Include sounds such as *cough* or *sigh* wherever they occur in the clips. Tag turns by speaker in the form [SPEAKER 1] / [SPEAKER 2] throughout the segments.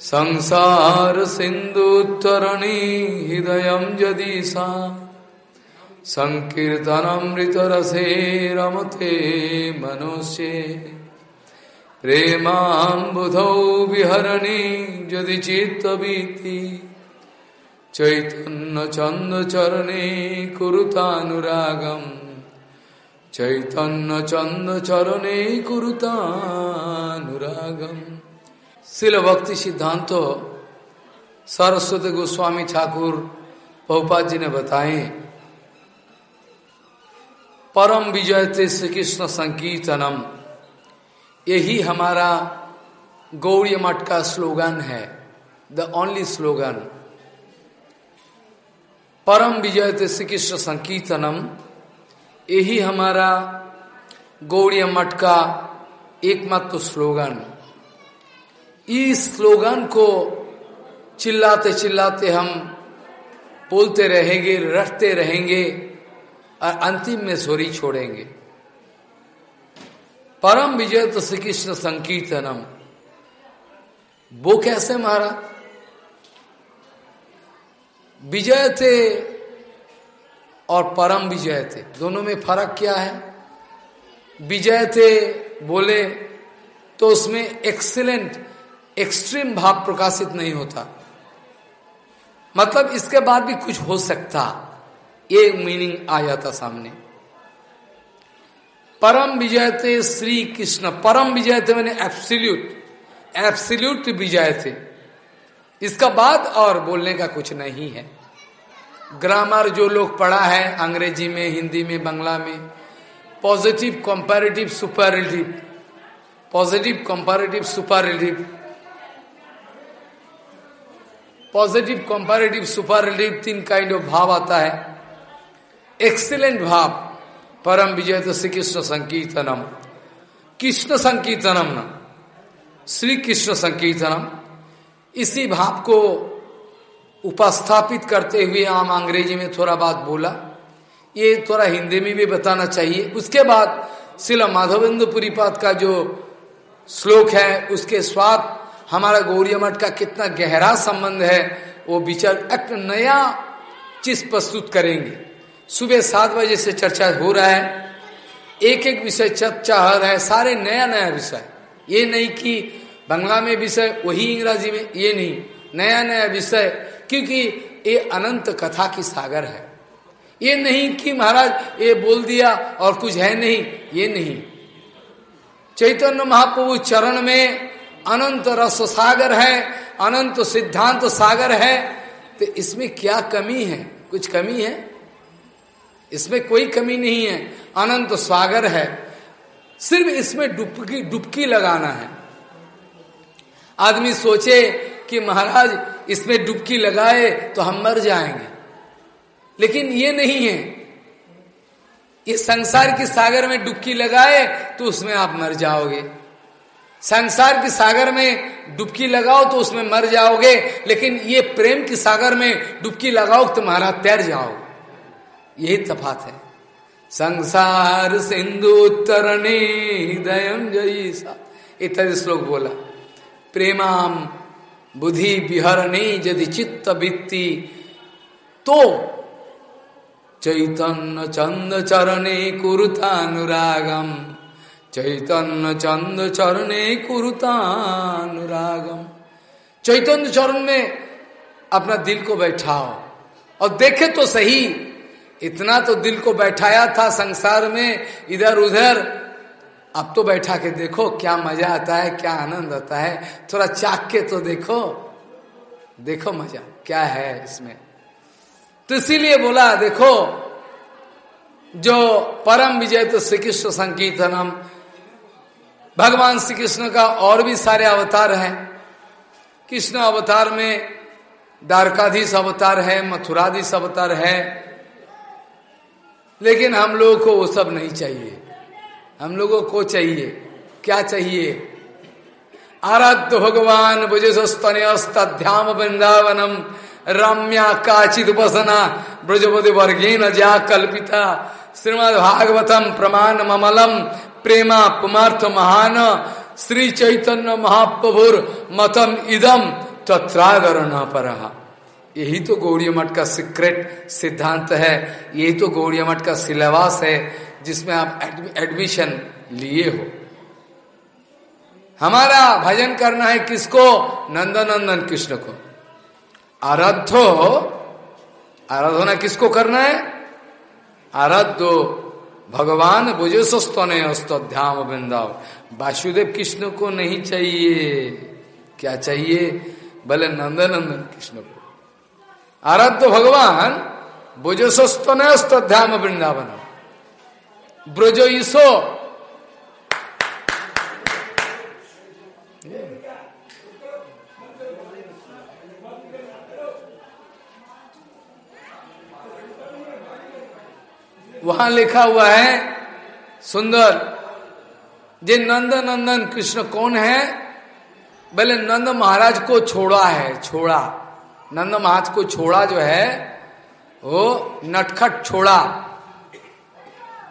[SPEAKER 1] संसार सिंधुत्तरणी हृदय यदि सा संकीर्तनमृतरसे रमते मनुष्य प्रेमाबुधौ विहरणी यदि चित्तवीति चैतन्य चंद चरणे कुरुतानुरागम चैतन्य चंद चरणे कुरुतानुरागम। शिल भक्ति सिद्धांत सरस्वती गोस्वामी ठाकुर बहुपात जी ने बताए परम विजय ते श्री कृष्ण संकीर्तनम यही हमारा गौड़ी मठ का स्लोगन है द ओनली स्लोगन परम विजय ते श्री कृष्ण संकीर्तनम यही हमारा गौड़ी मठ का एकमात्र स्लोगन इस स्लोगन को चिल्लाते चिल्लाते हम बोलते रहेंगे, रटते रहेंगे और अंतिम में सोरी छोड़ेंगे। परम विजय तो श्री कृष्ण संकीर्तनम। वो कैसे महाराज विजय थे और परम विजय थे। दोनों में फ़र्क क्या है? विजय थे, बोले तो उसमें एक्सीलेंट एक्सट्रीम भाव प्रकाशित नहीं होता मतलब इसके बाद भी कुछ हो सकता ये मीनिंग आ जाता सामने परम विजय थे श्री कृष्ण परम विजय थे मैंने एब्सल्यूट एब्सल्यूट विजय थे इसका बाद और बोलने का कुछ नहीं है ग्रामर जो लोग पढ़ा है अंग्रेज़ी में हिंदी में बांग्ला में positive comparative superlative positive comparative superlative positive comparative superlative तीन काइंड ऑफ़ भाव आता है। एक्सीलेंट भाव, परम विजय तो श्री कृष्ण संकीर्तनम। कृष्ण संकीर्तनम न। श्री कृष्ण संकीर्तनम। इसी भाव को उपस्थापित करते हुए आम अंग्रेज़ी में थोड़ा बात बोला। ये थोड़ा हिंदी में भी बताना चाहिए। उसके बाद शिला माधवेंद्र पुरीपात का जो श्लोक है, उसके स्वाद हमारा गौरी मठ का कितना गहरा संबंध है, वो विचार एक नया चीज़ प्रस्तुत करेंगे। सुबह सात बजे से चर्चा हो रहा है एक एक विषय चर्चा हो रहा है, सारे नया नया विषय। ये नहीं कि बंगला में विषय, वही इंग्राजी में, ये नहीं। नया नया विषय, क्योंकि ये अनंत कथा की सागर है। ये नहीं कि महाराज, ये बोल दिया और कुछ है नहीं, ये नहीं। चैतन्य महाप्रभु चरण में अनंत रस सागर है, अनंत सिद्धांत सागर है तो इसमें क्या कमी है? कुछ कमी है? इसमें कोई कमी नहीं है। अनंत सागर है। सिर्फ़ इसमें डुबकी डुबकी लगाना है। आदमी सोचे कि महाराज, इसमें डुबकी लगाए तो हम मर जाएँगे। लेकिन ये नहीं है। ये संसार के सागर में डुबकी लगाए तो उसमें आप मर जाओगे। संसार के सागर में डुबकी लगाओ तो उसमें मर जाओगे, लेकिन ये प्रेम के सागर में डुबकी लगाओ तो तुम्हारा तैर जाओ। यही तफात है। संसार सिंधु तरणी हृदय जयी इत्यादि श्लोक बोला। प्रेमाम बुद्धि विहरणी यदि चित्त वित्ति तो चैतन्य चंद चरणे कुरुतानुरागम। चैतन्य चंद चरणे कुरुतानुरागम चैतन्य चरण में अपना दिल को बैठाओ। और देखे तो सही, इतना तो दिल को बैठाया था संसार में, इधर उधर। अब तो बैठा के देखो, क्या मज़ा आता है, क्या आनंद आता है। थोड़ा चाक के तो देखो। देखो मज़ा, क्या है इसमें। तो इसीलिए बोला, देखो, जो परम विजय तो श्री कृष्ण संकीर्तनम भगवान श्री कृष्ण का और भी सारे अवतार हैं। कृष्ण अवतार में द्वारकाधीश अवतार है, मथुराधीश अवतार है। लेकिन हम लोगों को वो सब नहीं चाहिए। हम लोगों को चाहिए। क्या चाहिए? आराध्य भगवान भुजस्तन्यस्तध्याम वृंदावनम, रम्या काचित बसना ब्रजपति वर्गेन जा कल्पिता श्रीमद भागवतम प्रमाण ममलम प्रेमा पुमार्थ महान श्री चैतन्य महाप्रभुर मतम इदम तत्रागर न पर यही तो गौड़ी मठ का सीक्रेट सिद्धांत है, यही तो गौड़ी मठ का सिलेबस है, जिसमें आप एडमिशन लिए हो। हमारा भजन करना है किसको? नंदनंदन कृष्ण को। आराध्यो, आराधना किसको करना है? आराध्यो भगवान बुजुस्तने अस्त ध्याम वृंदाव। वासुदेव कृष्ण को नहीं चाहिए। क्या चाहिए? भले नंदनंदन कृष्ण को। आराध्य भगवान बुझोस्तने अस्तध्याम वृंदावन। ब्रजो ईसो वहाँ लिखा हुआ है, सुंदर। जे नंद नंदन कृष्ण कौन है? बोले, नंद महाराज को छोड़ा है, छोड़ा। नंद महाराज को छोड़ा जो है, वो नटखट छोड़ा।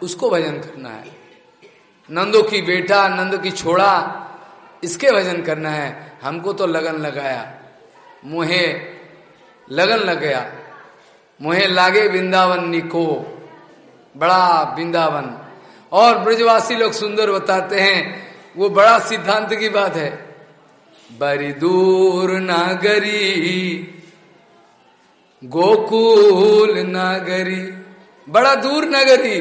[SPEAKER 1] उसको भजन करना है। नंदो की बेटा, नंद की छोड़ा, इसके भजन करना है। हमको तो लगन लगाया। मुहे लगन लग गया। मुहे लागे वृंदावन निको। बड़ा वृंदावन और ब्रजवासी लोग सुंदर बताते हैं, वो बड़ा सिद्धांत की बात है। बड़ी दूर नागरी, गोकुल नागरी। बड़ा दूर नगरी,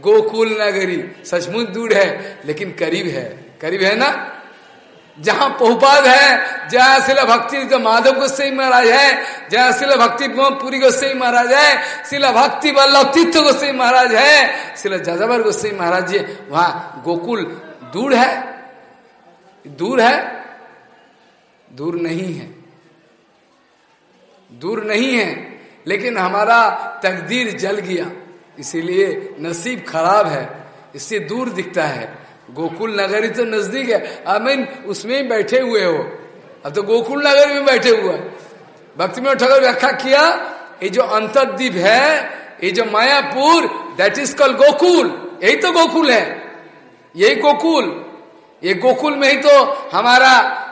[SPEAKER 1] गोकुल नगरी। सचमुच दूर है, लेकिन करीब है। करीब है ना? जहाँ पहुपाद है, जहाँ शिला भक्ति तो माधव गोस्वाई महाराज है, जहाँ शिला भक्ति पूरी गोस्वाई महाराज है, शिला भक्ति वल्लभ तीर्थ गोस्वाई महाराज है, शिला जाजावर गोस्वाई महाराज जी, वहाँ गोकुल दूर है। दूर है? दूर नहीं है। दूर नहीं है, लेकिन हमारा तकदीर जल गया, इसीलिए नसीब खराब है, इससे दूर दिखता है। गोकुल नगरी तो नज़दीक है। आई उसमें ही बैठे हुए हो। अब तो गोकुल नगर में बैठे हुए है। भक्ति में ठगर व्याख्या किया, ये जो अंतरदीप है, ये जो Mayapur that is called Gokul. यही तो गोकुल है। यही गोकुल। ये गोकुल में ही तो हमारा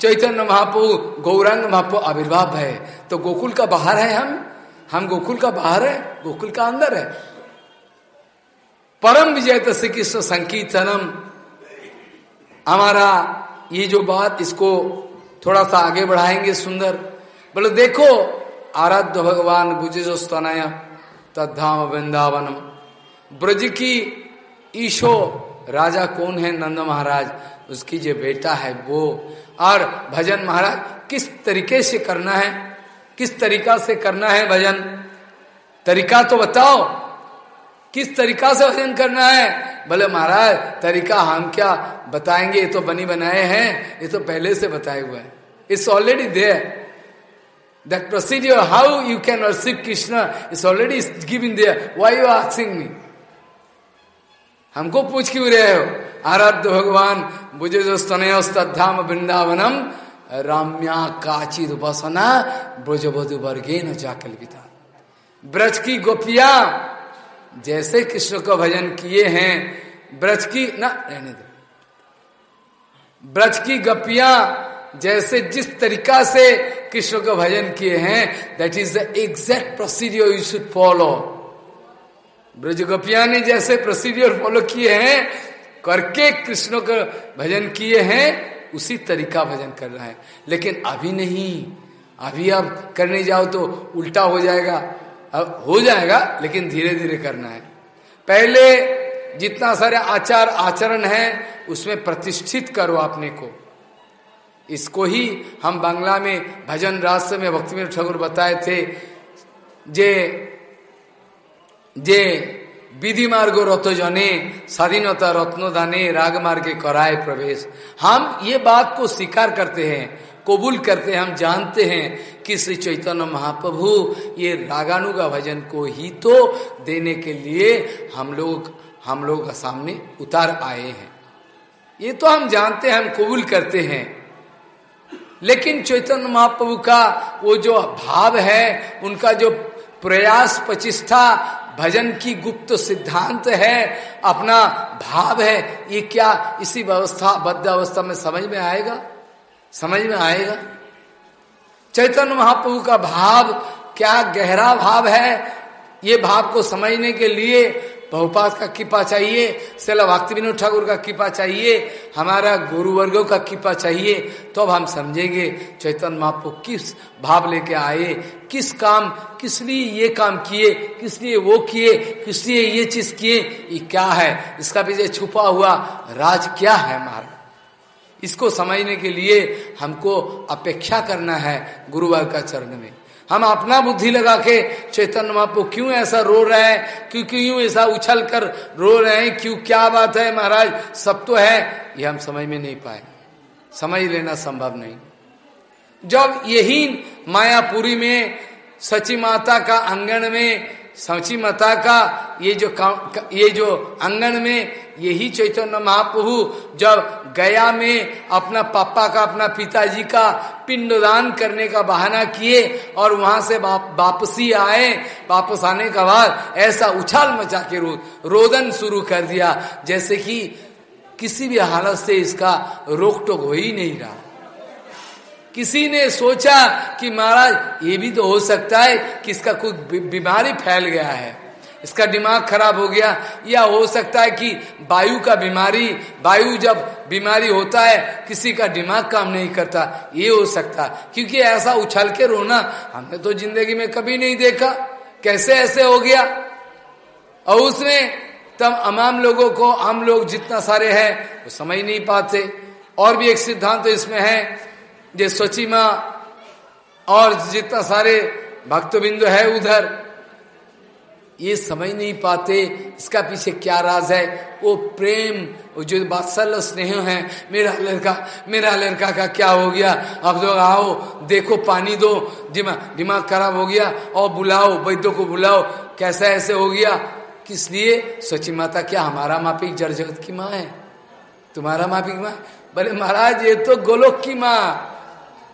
[SPEAKER 1] चैतन्य महापु, गौरांग महापु आविर्भाव है। तो गोकुल का बाहर है हम। हम गोकुल का बाहर है, गोकुल का अंदर है। परम विजय श्री कृष्ण संकीर्तनम? हमारा ये जो बात, इसको थोड़ा सा आगे बढ़ाएँगे सुंदर। बोले, देखो, आराध्य भगवान बुझो स्तनय तद्धाम वृंदावनम। ब्रज की ईशो राजा कौन है? नंद महाराज। उसकी जो बेटा है वो। और भजन महाराज, किस तरीके से करना है? किस तरीका से करना है भजन? तरीका तो बताओ। किस तरीका से भजन करना है? बोले, महाराज, तरीका हम क्या बताएँगे? ये तो बनी बनाए हैं, ये तो पहले से बताए हुआ है। It's already there that procedure how you can worship Krishna it's already giving there why you asking me हमको पूछ क्यों रहे हो? आराध्य भगवान बुझे जो स्तनयधाम वृंदावनम, राम्या काचिद बसना ब्रजबधु वर्गे न जाकल्पिता। ब्रज की गोपिया जैसे कृष्ण का भजन किए हैं, ब्रज की, ना, रहने दो। ब्रज की गपिया जैसे जिस तरीका से कृष्ण का भजन किए हैं that is the exact procedure you should follow Braj गपिया ने जैसे प्रोसीडियर फॉलो किए हैं, करके कृष्ण का भजन किए हैं, उसी तरीका भजन कर रहा है। लेकिन अभी नहीं। अभी अब करने जाओ तो उल्टा हो जाएगा। अब हो जाएगा, लेकिन धीरे धीरे करना है। पहले जितना सारे आचार आचरण है, उसमें प्रतिष्ठित करो अपने को। इसको ही हम बांग्ला में भजन राष्ट्र में भक्ति में ठाकुर बताए थे, जे जे विधि मार्ग रत जने, स्वाधीनता रत्नदाने राग मार्ग कराए प्रवेश। हम ये बात को स्वीकार करते हैं। कबूल करते हैं, हम जानते हैं कि श्री चैतन्य महाप्रभु ये रागानुगा भजन को ही तो देने के लिए हम लोग हम लोग का सामने उतार आए हैं। ये तो हम जानते हैं, हम कबूल करते हैं। लेकिन चैतन्य महाप्रभु का वो जो भाव है, उनका जो प्रयास प्रचिष्ठा भजन की गुप्त सिद्धांत है, अपना भाव है, ये क्या इसी व्यवस्था, बद्ध अवस्था में समझ में आएगा? समझ में आएगा? चैतन्य महाप्रभु का भाव, क्या गहरा भाव है? ये भाव को समझने के लिए बहुपात का कृपा चाहिए, सेला भक्ति विनोद ठाकुर का कृपा चाहिए, हमारा गुरु वर्गों का कृपा चाहिए तो अब हम समझेंगे चैतन्य महापो किस भाव लेके आए, किस काम किस लिए ये काम किए किस लिए वो किए किस लिए ये चीज़ किए, ये क्या है? इसका पीछे छुपा हुआ राज क्या है हमारा इसको समझने के लिए हमको अपेक्षा करना है गुरुवार का चरण में। हम अपना बुद्धि लगा के चैतन्य महापो क्यों ऐसा रो रहे हैं? क्यों क्यों ऐसा उछल कर रो रहे हैं? क्यों क्या बात है महाराज? सब तो है। ये हम समझ में नहीं पाए। समझ लेना संभव नहीं। जब यही मायापुरी में सची माता का आँगन में सची माता का ये जो का, ये जो आँगन में यही चैतन्य महाप्रभु जब गया में अपना पापा का, अपना पिताजी का पिंडदान करने का बहाना किए और वहाँ से वापसी आए, वापस आने का बाद ऐसा उछाल मचा के रो, रोदन शुरू कर दिया, जैसे कि किसी भी हालत से इसका रोक टोक हो ही नहीं रहा। किसी ने सोचा कि महाराज, ये भी तो हो सकता है कि इसका कुछ बीमारी फैल गया है। इसका दिमाग खराब हो गया। या हो सकता है कि वायु का बीमारी वायु जब बीमारी होता है, किसी का दिमाग काम नहीं करता। ये हो सकता। क्योंकि ऐसा उछल के रोना हमने तो ज़िंदगी में कभी नहीं देखा। कैसे ऐसे हो गया? और उसमें तब अमाम लोगों को आम लोग जितना सारे हैं, वो समझ नहीं पाते। और भी एक सिद्धांत तो इसमें है जो सचिमा और जितना सारे भक्तबिंदु है उधर ये समझ नहीं पाते, इसका पीछे क्या राज है? वो प्रेम, वो जो बात्सल्य स्नेह है, मेरा लड़का मेरा लड़का का क्या हो गया? अब लोग आओ, देखो, पानी दो दिमाग दिमाग खराब हो गया, और बुलाओ, वैद्यों को बुलाओ, कैसा ऐसे हो गया? किस लिए? सची माता, क्या हमारा मापिक जड़ जगत की माँ है? तुम्हारा मापिक माँ? बोले, महाराज, ये तो गोलोक की माँ।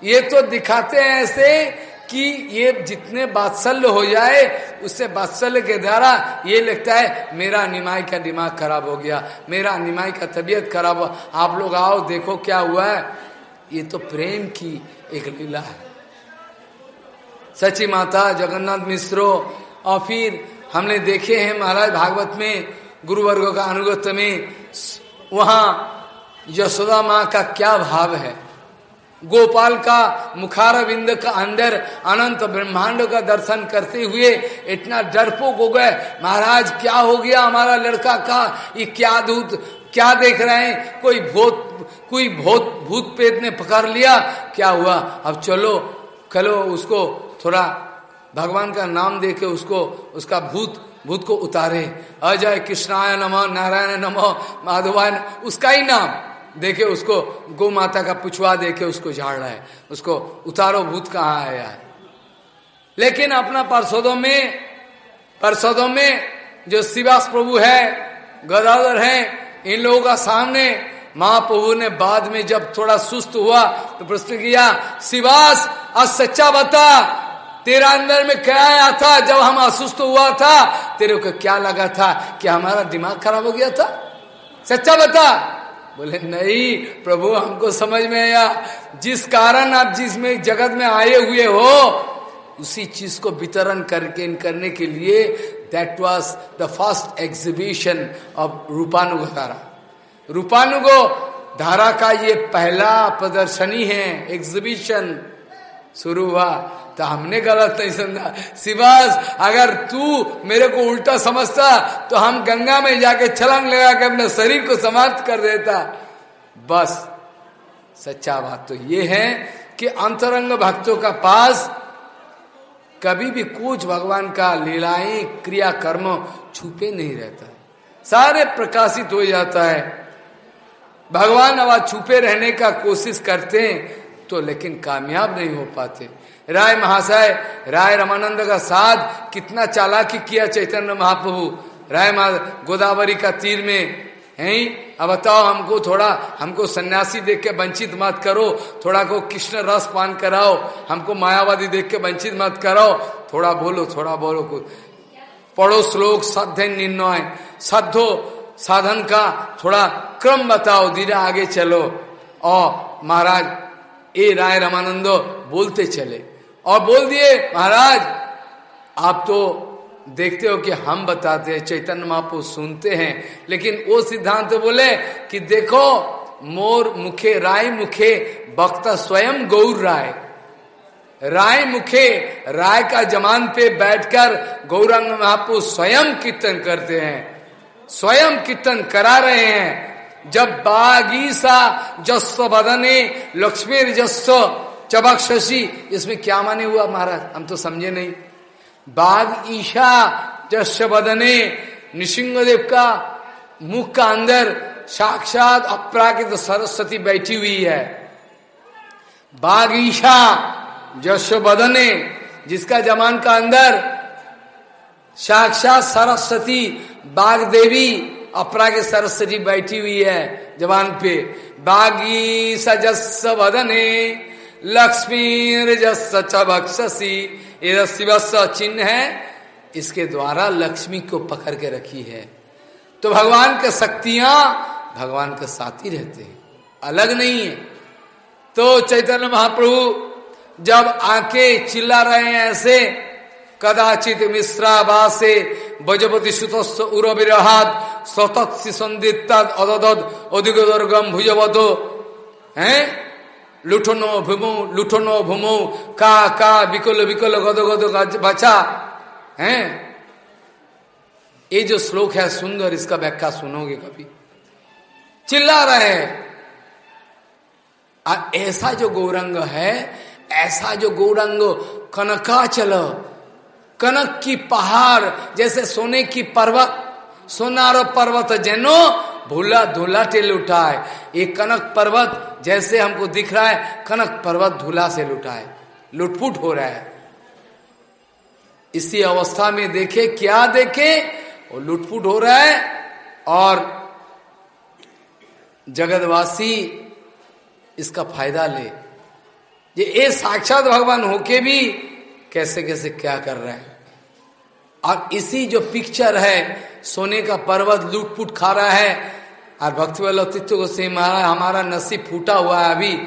[SPEAKER 1] ये तो दिखाते हैं ऐसे कि ये जितने बात्सल्य हो जाए, उससे बात्सल्य के द्वारा ये लगता है, मेरा निमाई का दिमाग खराब हो गया, मेरा निमाई का तबीयत खराब हो, आप लोग आओ, देखो क्या हुआ है। ये तो प्रेम की एक लीला है। सची माता, जगन्नाथ मिश्रो, और फिर हमने देखे हैं महाराज भागवत में, गुरुवर्गो का अनुगत में वहाँ यशोदा माँ का क्या भाव है। गोपाल का मुखार बिंद का अंदर अनंत ब्रह्मांड का दर्शन करते हुए इतना डरपोक हो गए, महाराज, क्या हो गया हमारा लड़का का ये क्या दूत, क्या देख रहे हैं? कोई भूत कोई भूत भूत पेट ने पकड़ लिया? क्या हुआ? अब चलो चलो उसको थोड़ा, भगवान का नाम देके उसको, उसका भूत भूत को उतारे। अजय कृष्णाय नमो, नारायण नमो, माधवाय उसका ही नाम। देखे उसको गौ माता का पुछवा देखे उसको झाड़ रहा है। उसको, उतारो भूत कहाँ आया है लेकिन अपना पार्षदों में पार्षदों में जो शिवास प्रभु है, गदाधर है, इन लोगों का सामने महाप्रभु ने बाद में जब थोड़ा सुस्त हुआ तो प्रश्न किया, शिवास, आज सच्चा बता, तेरा अंदर में क्या आया था जब हम असुस्त हुआ था? तेरे को क्या लगा था कि हमारा दिमाग खराब हो गया था? सच्चा बता। बोले, नहीं, प्रभु, हमको समझ में आया। जिस कारण आप जिसमें जगत में आए हुए हो, उसी चीज़ को वितरण करके करने के लिए that was the first exhibition of Rupanuga धारा। रूपानुगो धारा का ये पहला प्रदर्शनी है एग्जीबिशन शुरू हुआ। तो हमने गलत नहीं समझा। शिवास अगर तू मेरे को उल्टा समझता तो हम गंगा में जाके छलांग लगा के अपने शरीर को समाप्त कर देता। बस, सच्चा बात तो ये है कि अंतरंग भक्तों का पास कभी भी कुछ भगवान का लीलाएँ क्रिया कर्म छुपे नहीं रहता। सारे प्रकाशित हो जाता है। भगवान अब छुपे रहने का कोशिश करते हैं तो लेकिन कामयाब नहीं हो पाते। राय महाशय, राय रामानंद का साध कितना चालाकी किया चैतन्य महाप्रभु। राय गोदावरी का तीर में। है? अब बताओ हमको थोड़ा, हमको सन्यासी देख के वंचित मत करो। थोड़ा को कृष्ण रस पान कराओ। हमको मायावादी देख के वंचित मत कराओ। थोड़ा बोलो थोड़ा बोलो कुछ पढ़ो श्लोक साध्य निर्णय साधो साधन का थोड़ा क्रम बताओ, धीरे आगे चलो। और महाराज, ए राय रामानंदो, बोलते चले। और बोल दिए, महाराज, आप तो देखते हो कि हम बताते हैं, चैतन्य महापु सुनते हैं। लेकिन वो सिद्धांत बोले कि देखो, मोर मुखे, राय मुखे, वक्ता स्वयं गौर राय। राय मुखे, राय का जमान पे बैठकर गौरंग महापु स्वयं कीर्तन करते हैं, स्वयं कीर्तन करा रहे हैं। जब बागीसा जस्व बदने, लक्ष्मी जस्व चबक शशि इसमें क्या माने हुआ महाराज? हम तो समझे नहीं। बाघ ईशा जस्व बदने, नृसिंहदेव का मुख का अंदर साक्षात अपराकित सरस्वती बैठी हुई है। बाघ ईशा जस्व बदने, जिसका जमान का अंदर साक्षात सरस्वती, बाघ देवी अपरा के सरस्वती बैठी हुई है जवान पे। बागी सजस्स वदने लक्ष्मी जस बक्षसी ये शिवस्व चिन्ह है, इसके द्वारा लक्ष्मी को पकड़ के रखी है। तो भगवान के शक्तियाँ भगवान के साथ ही रहते हैं, अलग नहीं है। तो चैतन्य महाप्रभु जब आके चिल्ला रहे हैं ऐसे, कदाचित मिश्रावासे बजपति सुत उर विरहात सतत्सी संदित अदद अधिगम भुजवतो हैं? लुठनो भूमो लुठनो भूमो, का का विकल विकल गद गद बचा। हैं? ये जो श्लोक है सुंदर, इसका व्याख्या सुनोगे कभी। चिल्ला रहे हैं। ऐसा जो गौरंग है, ऐसा जो गौरंग कनकाचल, कनक की पहाड़, जैसे सोने की पर्वत, सोनार पर्वत जैनो भूला धूला टेल उठा है ये कनक पर्वत जैसे हमको दिख रहा है, कनक पर्वत धूला से लुटा है लुटपुट हो रहा है। इसी अवस्था में देखे, क्या देखे? वो लुटपुट हो रहा है और जगतवासी इसका फ़ायदा ले। ये साक्षात भगवान होके भी कैसे कैसे क्या कर रहे हैं? और इसी जो पिक्चर है, सोने का पर्वत लूटपुट खा रहा है और भक्ति को से महाराज हमारा नसीब फूटा हुआ है अभी।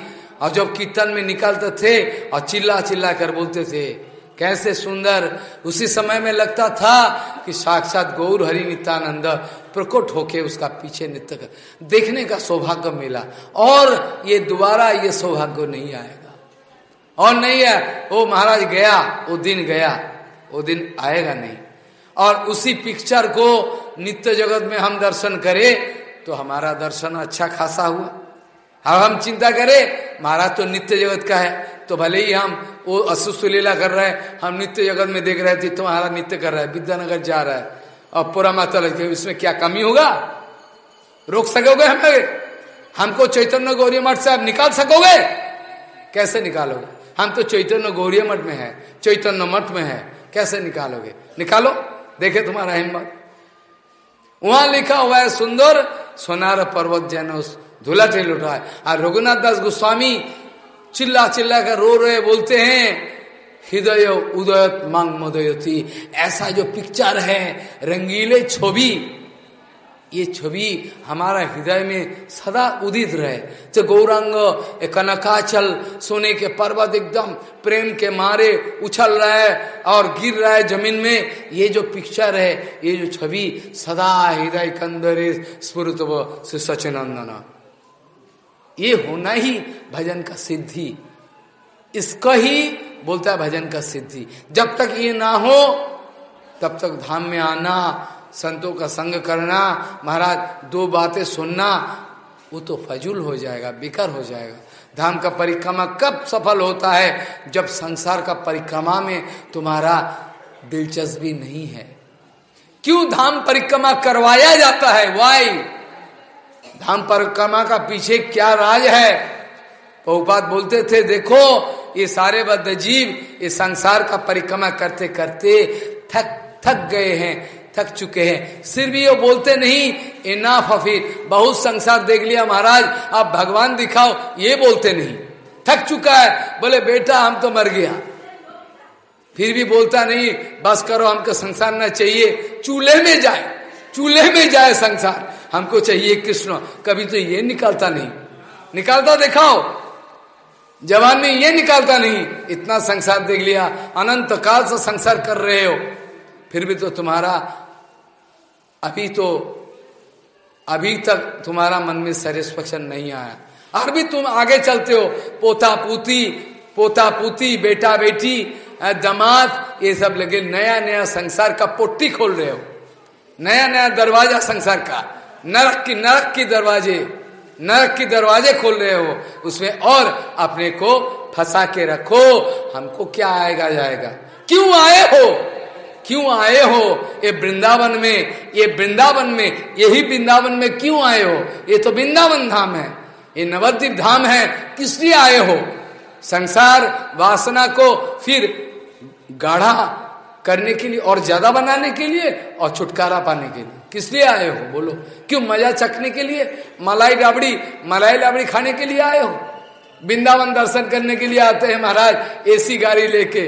[SPEAKER 1] और जब कीर्तन में निकलते थे और चिल्ला चिल्ला कर बोलते थे, कैसे सुंदर। उसी समय में लगता था कि साक्षात गौर हरि नित्यानंद प्रकट होके उसका पीछे नृत्य देखने का सौभाग्य मिला। और ये दोबारा ये सौभाग्य नहीं आएगा। और नहीं है वो महाराज गया, वो दिन गया, वो दिन आएगा नहीं। और उसी पिक्चर को नित्य जगत में हम दर्शन करें तो हमारा दर्शन अच्छा खासा हुआ। अब हम चिंता करें, महाराज तो नित्य जगत का है तो भले ही हम वो असुस्थ लीला कर रहे हैं, हम नित्य जगत में देख रहे थे तो नित्य कर रहा है, विद्यानगर जा रहा है। और पूरा माता लगे, इसमें क्या कमी होगा? रोक सकोगे हमें हमको चैतन्य गौरी मठ से आप निकाल सकोगे? कैसे निकालोगे? हम तो चैतन्य गौरी मठ में है, चैतन्य मठ में है, कैसे निकालोगे? निकालो, देखे तुम्हारा हिम्मत। वहाँ लिखा हुआ है सुंदर, सोनार पर्वत जैन धुला ठेल उठा है। और रघुनाथ दास गोस्वामी चिल्ला चिल्ला कर रो रहे बोलते हैं, हृदय उदयत मांग मदयती। ऐसा जो पिक्चर है, रंगीले छवि ये छवि हमारा हृदय में सदा उदित रहे। तो गौरांग कनकाचल सोने के पर्वत एकदम प्रेम के मारे उछल रहा है और गिर रहा है ज़मीन में, ये जो पिक्चर है, ये जो छवि सदा हृदय कंदरे स्फुरत से सचिनंदन ये होना ही भजन का सिद्धि। इसका ही बोलता है भजन का सिद्धि। जब तक ये ना हो, तब तक धाम में आना संतों का संग करना, महाराज, दो बातें सुनना, वो तो फजूल हो जाएगा, बेकार हो जाएगा। धाम का परिक्रमा कब सफल होता है? जब संसार का परिक्रमा में तुम्हारा दिलचस्पी नहीं है। क्यों धाम परिक्रमा करवाया जाता है? वाई धाम परिक्रमा का पीछे क्या राज है? बहुपात बोलते थे, देखो, ये सारे बद्ध जीव ये संसार का परिक्रमा करते करते थक थक गए हैं। थक चुके हैं। सिर भी वो बोलते नहीं, इनाफ फिर बहुत संसार देख लिया महाराज, आप भगवान दिखाओ। ये बोलते नहीं। थक चुका है, बोले, बेटा, हम तो मर गया। फिर भी बोलता नहीं, बस करो, हमको संसार ना चाहिए। चूल्हे में जाए, चूल्हे में जाए संसार। हमको चाहिए कृष्ण। कभी तो ये निकालता नहीं। निकालता दिखाओ। जवान में ये निकालता नहीं, इतना संसार देख लिया, अनंत काल से संसार कर रहे हो। फिर भी तो तुम्हारा अभी तो अभी तक तुम्हारा मन में सेटिस्फेक्शन नहीं आया। और भी तुम आगे चलते हो पोता पोती पोता पोती बेटा बेटी दमाद ये सब लगे नया नया संसार का पोट्टी खोल रहे हो। नया नया दरवाज़ा संसार का, नरक की नरक की दरवाजे, नरक के दरवाजे खोल रहे हो। उसमें और अपने को फंसा के रखो। हमको क्या आएगा जाएगा? क्यों आए हो? क्यों आए हो? ये वृंदावन में, ये वृंदावन में, यही वृंदावन में क्यों आए हो? ये तो वृंदावन धाम है। ये नवद्वीप धाम है। किस लिए आए हो? संसार वासना को फिर गाढ़ा करने के लिए और ज़्यादा बनाने के लिए और छुटकारा पाने के लिए। किस लिए आए हो? बोलो। क्यों मज़ा चखने के लिए? मलाई राबड़ी मलाई राबड़ी खाने के लिए आए हो? वृंदावन दर्शन करने के लिए आते हैं महाराज, एसी गाड़ी लेके।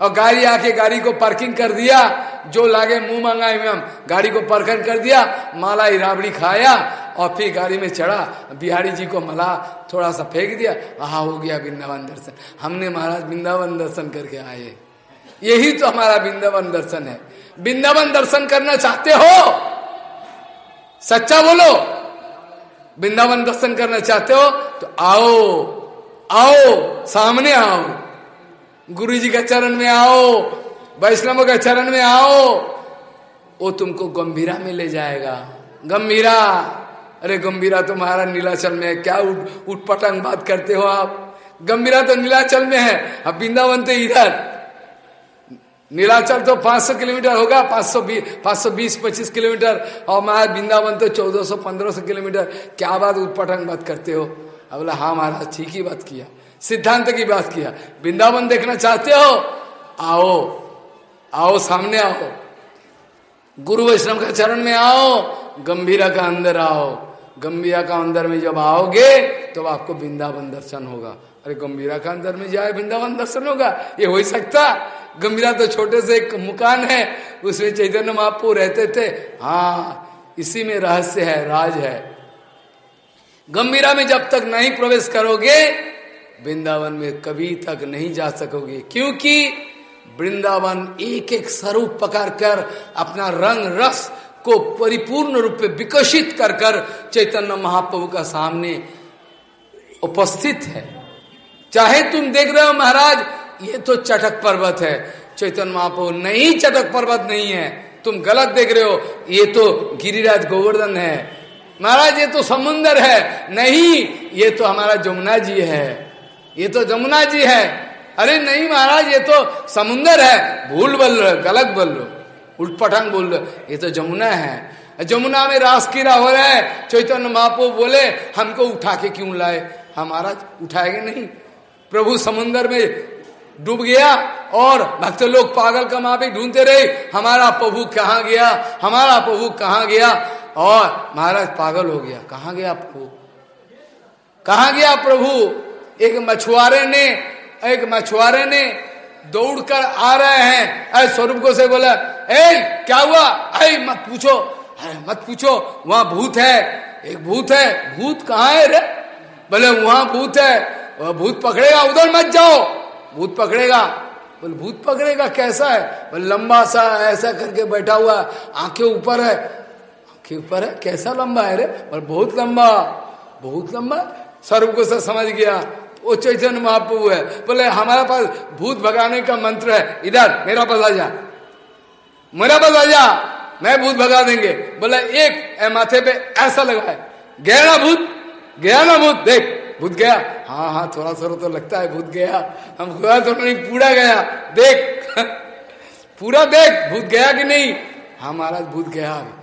[SPEAKER 1] और गाड़ी आके गाड़ी को पार्किंग कर दिया। जो लागे मुँह मांगा में हम, गाड़ी को पार्किंग कर दिया, माला राबड़ी खाया और फिर गाड़ी में चढ़ा। बिहारी जी को मला थोड़ा सा फेंक दिया। हाँ हो गया वृंदावन दर्शन। हमने महाराज वृंदावन दर्शन करके आए। यही तो हमारा वृंदावन दर्शन है। वृंदावन दर्शन करना चाहते हो? सच्चा बोलो। वृंदावन दर्शन करना चाहते हो? तो आओ आओ, सामने आओ। गुरु जी के चरण में आओ, वैष्णव के चरण में आओ, वो तुमको गंभीरा में ले जाएगा। गंभीरा, अरे गंभीरा तुम्हारा नीलाचल में क्या उठ बात करते हो आप? गंभीरा तो नीलाचल में है, अब वृंदावन तो इधर। नीलाचल तो 500 किलोमीटर होगा 520 520 25 किलोमीटर, और महाराज वृंदावन तो 1400 1500 किलोमीटर। क्या बात उत्पटन बात करते हो? बोला हाँ महाराज, ठीक ही बात किया। सिद्धांत की बात किया। वृंदावन देखना चाहते हो? आओ। आओ, सामने आओ। गुरु वैष्णव के चरण में आओ, गंभीरा का अंदर आओ। गंभीरा का अंदर में जब आओगे तो आपको वृंदावन दर्शन होगा। अरे, गंभीरा का अंदर में जाए, वृंदावन दर्शन होगा? ये हो ही सकता। गंभीरा तो छोटे से एक मुकान है। उसमें चैतन्य महापू रहते थे। हाँ इसी में रहस्य है, राज है। गंभीरा में जब तक नहीं प्रवेश करोगे वृंदावन में कभी तक नहीं जा सकोगे, क्योंकि वृंदावन एक एक स्वरूप पकड़ कर अपना रंग रस को परिपूर्ण रूप में विकसित कर कर चैतन्य महाप्रभु का सामने उपस्थित है। चाहे तुम देख रहे हो महाराज, ये तो चटक पर्वत है। चैतन्य महाप्रभु नहीं, चटक पर्वत नहीं है। तुम गलत देख रहे हो, ये तो गिरिराज गोवर्धन है। महाराज, ये तो समुन्दर है। नहीं, ये तो हमारा जमुना जी है। ये तो जमुना जी है। अरे नहीं महाराज, ये तो समुन्दर है। भूल बोल रहे, गलत बोल लो उल्ट बोल रहे, ये तो जमुना है। जमुना में रास कीरा हो रहा है। चैतन्य महापो बोले, हमको उठा के क्यों लाए? हमारा उठाएँगे नहीं। प्रभु समुन्दर में डूब गया और भक्त लोग पागल का माँ ढूंढते रहे। हमारा प्रभु कहाँ गया? हमारा प्रभु कहाँ गया? और महाराज पागल हो गया। कहाँ गया प्रभु? कहाँ गया प्रभु? एक मछुआरे ने, एक मछुआरे ने दौड़कर आ रहे हैं। अरे स्वरूप को से बोला ए क्या हुआ? अरे, मत पूछो। अरे, मत पूछो, वहाँ भूत है। एक भूत है। भूत कहाँ है रे? बोले, वहाँ भूत है। भूत पकड़ेगा, उधर मत जाओ। भूत पकड़ेगा। बोले, भूत पकड़ेगा, कैसा है? बोले, लंबा सा ऐसा करके बैठा हुआ, आँखें ऊपर है। आँखें ऊपर है? कैसा लंबा है रे? बोले, बहुत लंबा बहुत लंबा। सर्व को समझ गया। वो चैतन्य महाप्रभु है। बोले, हमारे पास भूत भगाने का मंत्र है। इधर, मेरा पास आ जा। मेरा पास आ जा। मैं भूत भगा देंगे। बोले, एक माथे पे ऐसा लगा है। गया ना भूत? गया ना भूत? देख, भूत गया। हाँ हाँ थोड़ा थोड़ा तो लगता है भूत गया। हम खुदा तो नहीं, पूरा गया। देख, *laughs* पूरा देख, भूत गया कि नहीं? हाँ महाराज, भूत गया हाँ।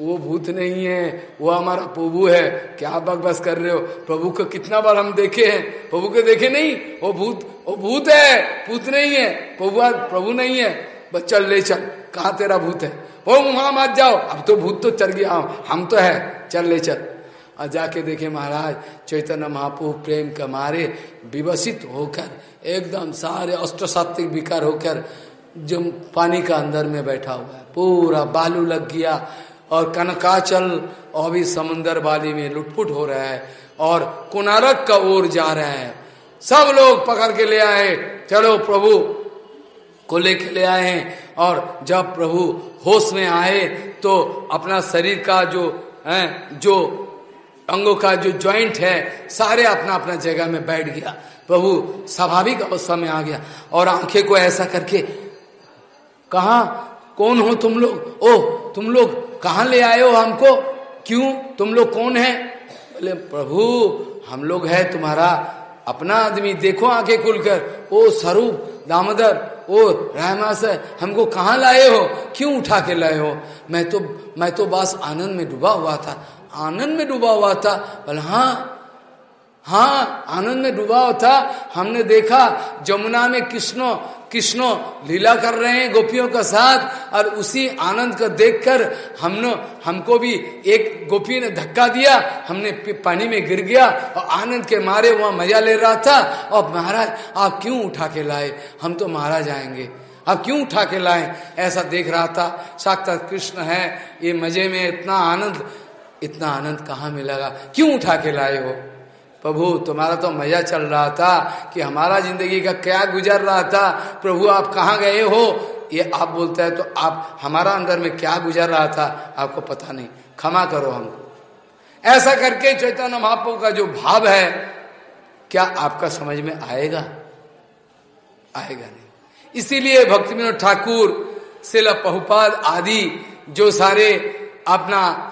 [SPEAKER 1] वो भूत नहीं है, वो हमारा प्रभु है। क्या बकबस कर रहे हो? प्रभु को कितना बार हम देखे हैं? प्रभु को देखे नहीं? वो भूत वो भूत है, भूत नहीं है। प्रभु प्रभु नहीं है। बस चल ले, चल। कहा तेरा भूत है? वो वहाँ मत जाओ। अब तो भूत तो चल गया। हम तो है। चल ले, चल। और जाके देखे महाराज, चैतन्य महाप्रभु प्रेम के मारे विवसित होकर, एकदम सारे अस्त्र विकार होकर, जो पानी का अंदर में बैठा हुआ है, पूरा बालू लग गया। और कनकाचल और भी समुन्दर वाली में लुटपुट हो रहा है और कोनारक का ओर जा रहा है। सब लोग पकड़ के ले आए। चलो प्रभु को लेके ले आए हैं और जब प्रभु होश में आए तो अपना शरीर का जो, है, जो अंगों का जो जॉइंट है, सारे अपना अपना जगह में बैठ गया। प्रभु स्वाभाविक अवस्था में आ गया और आँखें को ऐसा करके कहा, कौन हो तुम लोग? ओ तुम लोग कहा ले आए हो हमको? क्यों? तुम लोग कौन है? बोले, प्रभु, हम लोग है तुम्हारा अपना आदमी। देखो आँखें खुलकर। ओ स्वरूप दामोदर, ओ रहमास हमको कहाँ लाए हो? क्यों उठा के लाए हो? मैं तो मैं तो बस आनंद में डूबा हुआ था। आनंद में डूबा हुआ था। बोले हाँ हाँ आनंद में डूबा हुआ था। हमने देखा जमुना में कृष्णो कृष्णो लीला कर रहे हैं गोपियों का साथ और उसी आनंद को देखकर हमने, हमको भी एक गोपी ने धक्का दिया, हमने पानी में गिर गया और आनंद के मारे वहाँ मज़ा ले रहा था। और महाराज, आप क्यों उठा के लाए? हम तो महाराज आएँगे आप क्यों उठा के लाए? ऐसा देख रहा था, साक्षात कृष्ण है, ये मज़े में इतना आनंद इतना आनंद कहाँ मिलेगा क्यों उठा के लाए हो? प्रभु, तुम्हारा तो मज़ा चल रहा था कि हमारा ज़िंदगी का क्या गुजर रहा था। प्रभु, आप कहाँ गए हो? ये आप बोलते हैं तो आप, हमारा अंदर में क्या गुजर रहा था, आपको पता नहीं। क्षमा करो हमको। ऐसा करके चैतन्य महाप्रभु का जो भाव है, क्या आपका समझ में आएगा? आएगा नहीं। इसीलिए भक्ति विनोद ठाकुर, शिला पहुपाद आदि, जो सारे अपना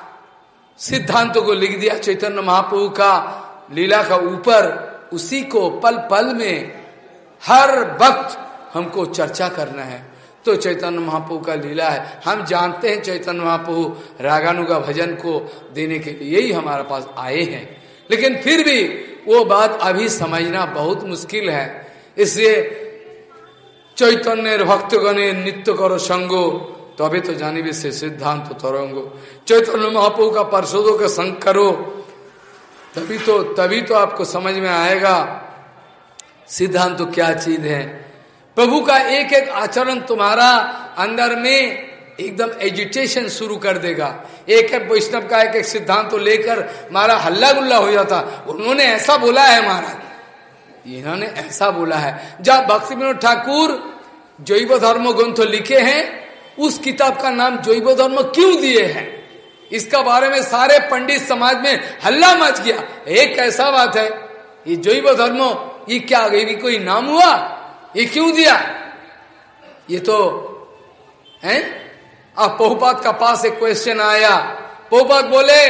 [SPEAKER 1] सिद्धांतों को लिख दिया चैतन्य महाप्रभु का लीला का ऊपर, उसी को पल पल में, हर वक्त हमको चर्चा करना है। तो चैतन्य महाप्रभु का लीला है। हम जानते हैं चैतन्य महाप्रभु रागानुगा भजन को देने के लिए ही हमारे पास आए हैं। लेकिन फिर भी वो बात अभी समझना बहुत मुश्किल है। इसलिए चैतन्य भक्त गणे नित्य करो संगो तो अभी तो जानी से सिद्धांत तो तरंगो। चैतन्य महाप्रभु का परसोदों का संग करो। तभी तो तभी तो आपको समझ में आएगा सिद्धांत तो क्या चीज़ है। प्रभु का एक एक आचरण तुम्हारा अंदर में एकदम एजिटेशन शुरू कर देगा। एक एक वैष्णव का एक एक सिद्धांत तो लेकर मारा हल्ला गुल्ला हो जाता। उन्होंने ऐसा बोला है महाराज। इन्होंने ऐसा बोला है। जब भक्ति विनोद ठाकुर जैव धर्म ग्रंथ लिखे हैं, उस किताब का नाम जैव धर्म क्यों दिए हैं? इसका बारे में सारे पंडित समाज में हल्ला मच गया। एक कैसा बात है, ये जैव धर्मो, ये क्या ये भी कोई नाम हुआ? ये क्यों दिया? ये तो है? अब पहुपात का पास एक क्वेश्चन आया। पहुपात बोले,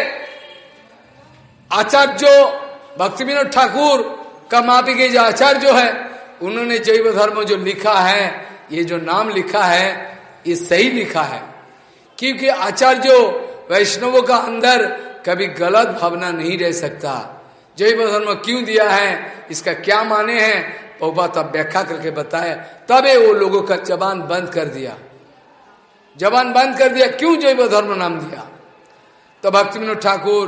[SPEAKER 1] आचार्य भक्ति विनोद ठाकुर का मापी के जो आचार्य जो है, उन्होंने जैव धर्म जो लिखा है, ये जो नाम लिखा है, ये सही लिखा है। क्योंकि आचार्य वैष्णवों का अंदर कभी गलत भावना नहीं रह सकता। जैव धर्म क्यों दिया है? इसका क्या माने हैं? पौबा तब व्याख्या करके बताया तबे वो लोगों का जबान बंद कर दिया। जबान बंद कर दिया, क्यों जैव धर्म नाम दिया? तो भक्ति विनोद ठाकुर,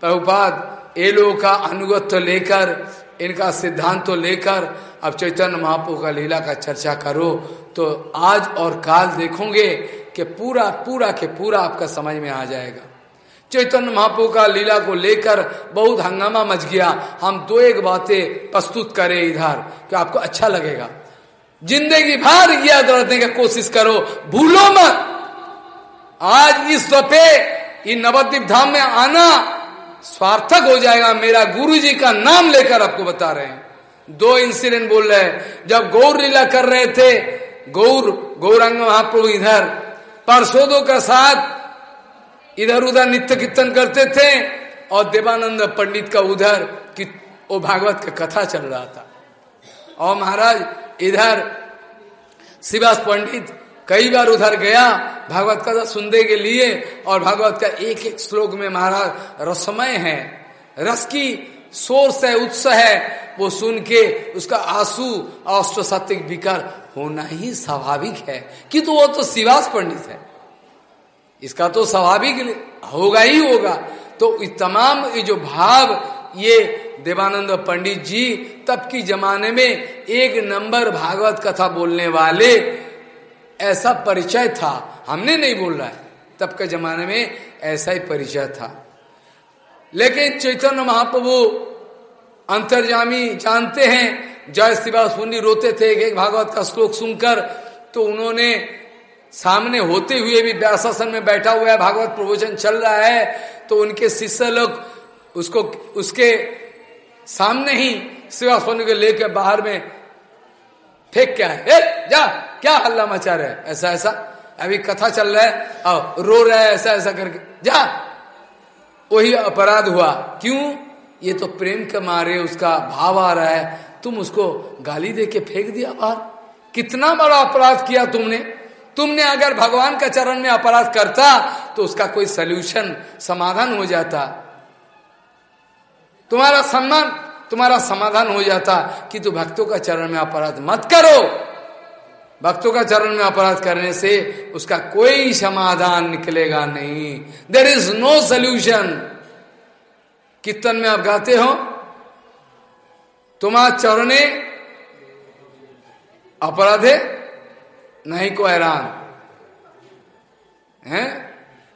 [SPEAKER 1] प्रभुपाद, ये लोगों का अनुगत्य लेकर, इनका सिद्धांत तो लेकर, अब चैतन्य महाप्रभु का लीला का चर्चा करो तो आज और काल देखोगे कि पूरा पूरा के पूरा आपका समझ में आ जाएगा। चैतन्य महाप्रभु का लीला को लेकर बहुत हंगामा मच गया। हम दो एक बातें प्रस्तुत करें इधर, कि आपको अच्छा लगेगा। ज़िंदगी भर याद रखने का कोशिश करो, भूलो मत। आज इस पे इन नवद्वीप धाम में आना स्वार्थक हो जाएगा। मेरा गुरु जी का नाम लेकर आपको बता रहे हैं। दो इंसिडेंट बोल रहे हैं। जब गौर लीला कर रहे थे, गौर, गौरंग महाप्रभु इधर पार्षदों का साथ इधर उधर नित्य कीर्तन करते थे और देवानंद पंडित का उधर कि वो भागवत का कथा चल रहा था। और महाराज, इधर शिवास पंडित कई बार उधर गया, भागवत कथा सुनने के लिए, और भागवत का एक एक श्लोक में महाराज, रसमय है, रस की सोर्स है उत्साह है, वो सुन के उसका आँसू अष्ट सात्विक विकार होना ही स्वाभाविक है। कि तो वो तो शिवास पंडित है। इसका तो स्वाभाविक होगा ही होगा। तो तमाम ये जो भाव, ये देवानंद पंडित जी, तब की जमाने में एक नंबर भागवत कथा बोलने वाले, ऐसा परिचय था। हमने नहीं बोल रहा है। तब के जमाने में ऐसा ही परिचय था। लेकिन चैतन्य महाप्रभु अंतर्जामी जानते हैं जय शिवास मुनि रोते थे एक भागवत का श्लोक सुनकर तो उन्होंने सामने होते हुए भी व्यासासन में बैठा हुआ है भागवत प्रवचन चल रहा है तो उनके शिष्य लोग उसको उसके सामने ही शिवा को लेकर बाहर में फेंक क्या है ए, जा क्या हल्ला मचा रहा है? ऐसा ऐसा अभी कथा चल रहा है और रो रहा है ऐसा ऐसा करके जा वही अपराध हुआ। क्यों? ये तो प्रेम के मारे उसका भाव आ रहा है। तुम उसको गाली दे के फेंक दिया बाहर। कितना बड़ा अपराध किया तुमने। तुमने अगर भगवान का चरण में अपराध करता तो उसका कोई सोल्यूशन समाधान हो जाता। तुम्हारा सम्मान, तुम्हारा समाधान हो जाता कि तू भक्तों का चरण में अपराध मत करो। भक्तों का चरण में अपराध करने से उसका कोई समाधान निकलेगा नहीं। देर इज़ नो सोल्यूशन कीर्तन में आप गाते हो, तुम्हारा चरणे अपराधे नहीं को हैरान है?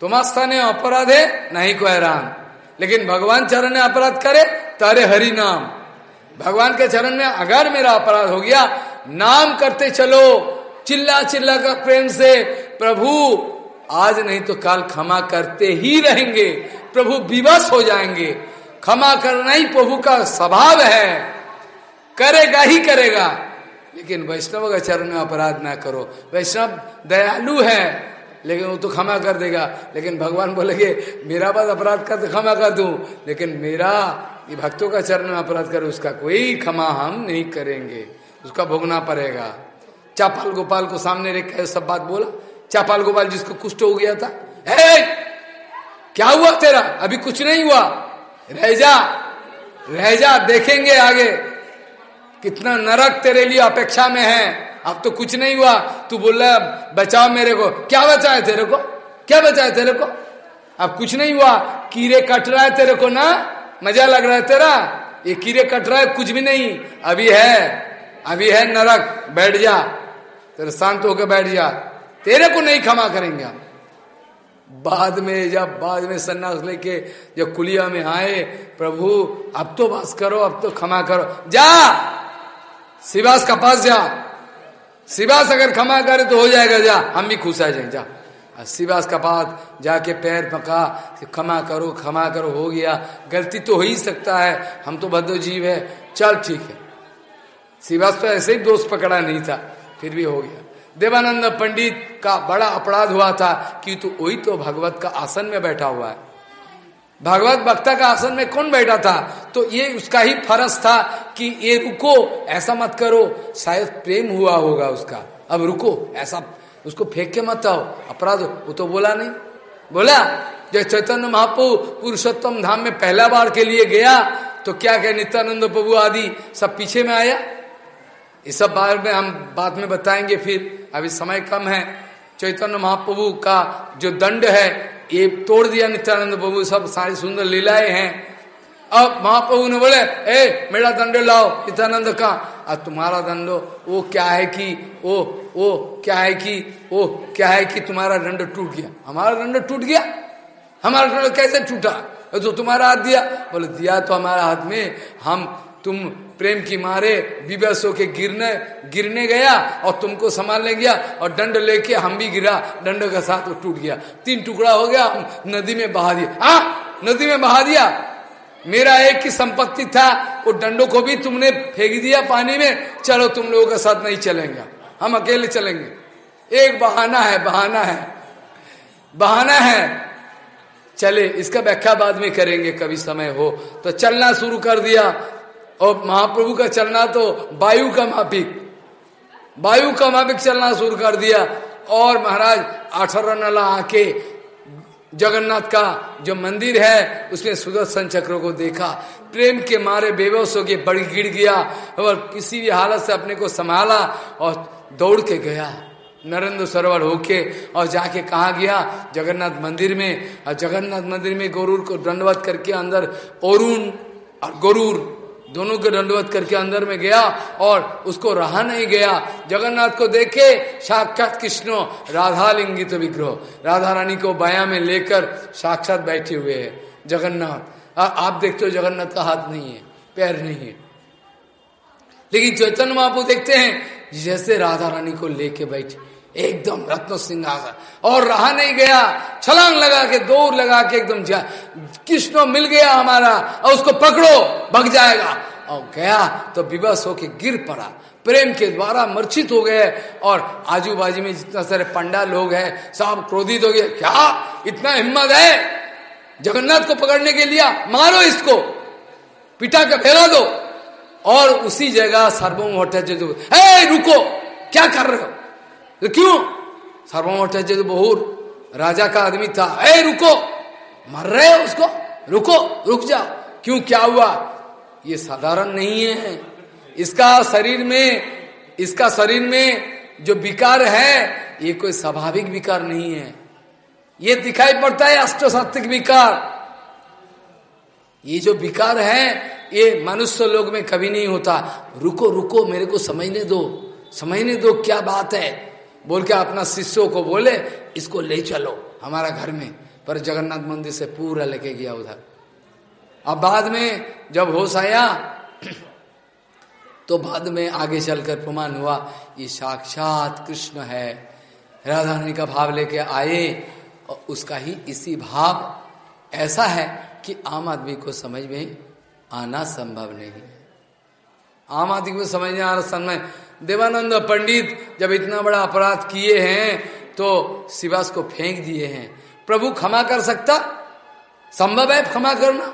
[SPEAKER 1] तुम्हारा स्थान अपराध नहीं को हैरान लेकिन भगवान चरण में अपराध करे, तारे हरि नाम। भगवान के चरण में अगर मेरा अपराध हो गया नाम करते चलो। चिल्ला चिल्ला का प्रेम से, प्रभु, आज नहीं तो काल क्षमा करते ही रहेंगे। प्रभु विवश हो जाएँगे। क्षमा करना ही प्रभु का स्वभाव है। करेगा ही करेगा। लेकिन वैष्णव का चरण में अपराध ना करो। वैष्णव दयालु है, लेकिन वो तो क्षमा कर देगा। लेकिन भगवान बोलेगे मेरा बात अपराध कर तो क्षमा कर दू। लेकिन मेरा, ये भक्तों का चरण में अपराध कर, उसका कोई क्षमा हम नहीं करेंगे। उसका भोगना पड़ेगा। चापाल गोपाल को सामने रख सब बात बोला। चापाल गोपाल जिसको कुष्ट हो गया था ए, क्या हुआ तेरा? अभी कुछ नहीं हुआ। रह जा रह जा देखेंगे आगे। कितना नरक तेरे लिए अपेक्षा में है। अब तो कुछ नहीं हुआ। तू बोल रहा बचाओ मेरे को। क्या बचा है तेरे को? क्या बचा है तेरे को? अब कुछ नहीं हुआ। कीड़े कट रहा है तेरे को ना? मज़ा लग रहा है तेरा? ये कीड़े कट रहा है कुछ भी नहीं। अभी है। अभी है नरक, बैठ जा। तेरे शांत होकर बैठ जा। तेरे को नहीं क्षमा करेंगे हम। बाद में, जब बाद में सन्यास लेके जब कुलिया में आए, प्रभु, अब तो बस करो, अब तो क्षमा करो। जा! शिवास का पास जा। शिवास अगर क्षमा करे तो हो जाएगा, जा। हम भी खुश आ जाए जा। शिवास का पास जाके पैर पका क्षमा करो क्षमा करो, हो गया। गलती तो हो ही सकता है। हम तो भद्र जीव है। चल, ठीक है। शिवास तो ऐसे ही दोस्त पकड़ा नहीं था, फिर भी हो गया। देवानंद पंडित का बड़ा अपराध हुआ था कि तो वही तो भगवत का आसन में बैठा हुआ है। भागवत वक्ता का आसन में कौन बैठा था? तो ये उसका ही फ़र्ज़ था कि ये रुको, ऐसा मत करो, शायद प्रेम हुआ होगा उसका। अब रुको, ऐसा उसको फेंक के मत आओ, अपराध, वो तो बोला नहीं। बोला, जब चैतन्य महापु पुरुषोत्तम धाम में पहला बार के लिए गया तो क्या क्या नित्यानंद प्रभु आदि, सब पीछे में आया? इस सब बारे में हम बाद में बताएँगे फिर। अभी समय कम है। चैतन्य महाप्रभु का जो दंड है, ये तोड़ दिया नित्यानंद प्रभु, सब सारी सुंदर लीलाएँ हैं। अब महाप्रभु ने बोले, ए, मेरा दंड लाओ नित्यानंद का। और तुम्हारा दंड? वो क्या है कि, वो वो क्या है कि, वो क्या है कि तुम्हारा दंड टूट गया? हमारा दंड टूट गया? हमारा दंड कैसे टूटा? तो तुम्हारा हाथ दिया। बोले, दिया तो हमारा हाथ में। हम, तुम प्रेम की मारे, विवश होके गिरने गिरने गया और तुमको संभालने गया और दंड लेके हम भी गिरा, दंड के साथ वो टूट गया। तीन टुकड़ा हो गया नदी में बहा दिया। आ नदी में बहा दिया। मेरा एक की संपत्ति था, वो डंडों को भी तुमने फेंक दिया पानी में। चलो तुम लोगों के साथ नहीं चलेंगे। हम अकेले चलेंगे। एक बहाना है बहाना है। बहाना है। चले, इसका व्याख्या बाद में करेंगे, कभी समय हो। तो चलना शुरू कर दिया। और महाप्रभु का चलना तो वायु का माफिक वायु का माफिक चलना शुरू कर दिया। और महाराज अठारह नला आके जगन्नाथ का जो मंदिर है, उसमें सुदर्शन चक्र को देखा। प्रेम के मारे बेबस हो गए बड़ी गिर गया और किसी भी हालत से अपने को संभाला और दौड़ के गया। नरेंद्र सरोवर होके और जाके कहा गया, जगन्नाथ मंदिर में, और जगन्नाथ मंदिर में गरुड़ को दंडवत करके अंदर और गरुड़ दोनों के दंडवत करके अंदर में गया और उसको रहा नहीं गया। जगन्नाथ को देखे, साक्षात कृष्ण राधा लिंगित विग्रह। राधा रानी को बाया में लेकर साक्षात बैठे हुए है। जगन्नाथ आप देखते हो जगन्नाथ का हाथ नहीं है, पैर नहीं है। लेकिन चैतन्य महापू देखते हैं, जैसे राधा रानी को लेके बैठे। एकदम रत्न सिंहासन। और रहा नहीं गया। छलांग लगा के दौड़ लगा के एकदम कृष्ण मिल गया हमारा, और उसको पकड़ो, भग जाएगा। और गया तो विवश होके गिर पड़ा। प्रेम के द्वारा मर्चित हो गए। और आजू बाजू में जितना सारे पंडा लोग हैं, सब क्रोधित हो गए। क्या? इतना हिम्मत है? जगन्नाथ को पकड़ने के लिए मारो इसको। पिटा के फैला दो। और उसी जगह सर्वम भट्टाचार्य रुको। क्या कर रहे हो? तो क्यों? सर्वम भट्टाचार्य बहुर राजा का आदमी था। ए, रुको। मर रहे हो उसको? रुको, रुक जाओ। क्यों? क्या हुआ? ये साधारण नहीं है। इसका शरीर में, इसका शरीर में जो विकार है, ये कोई स्वाभाविक विकार नहीं है। ये दिखाई पड़ता है अष्टसात्विक विकार। ये जो विकार है, ये मनुष्य लोग में कभी नहीं होता। रुको रुको, मेरे को समझने दो। समझने दो, क्या बात है? बोल के अपना शिष्यों को बोले, इसको ले चलो हमारा घर में। पर जगन्नाथ मंदिर से पूरा लेके गया उधर। अब बाद में जब होश आया तो बाद में आगे चलकर प्रमाण हुआ, ये साक्षात कृष्ण है। राधा का भाव लेके आए, और उसका ही इसी भाव ऐसा है कि आम आदमी को समझ में आना संभव नहीं है। आम आदमी को समझ में आना संभव देवानंद पंडित जब इतना बड़ा अपराध किए हैं तो शिवास को फेंक दिए हैं। प्रभु क्षमा कर सकता? संभव है क्षमा करना?